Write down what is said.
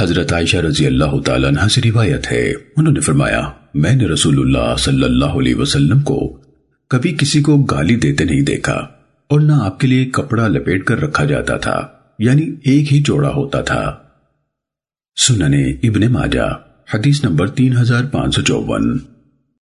حضرت عائشہ رضی اللہ تعالیٰ عنہ سے روایت ہے۔ انہوں نے فرمایا، میں نے رسول اللہ صلی اللہ علیہ وسلم کو کبھی کسی کو گالی دیتے نہیں دیکھا اور نہ آپ کے لیے کپڑا لپیٹ کر رکھا جاتا تھا یعنی ایک ہی جوڑا ہوتا تھا۔ سننے ابن ماجہ، حدیث نمبر تین ہزار پانچ سو چوون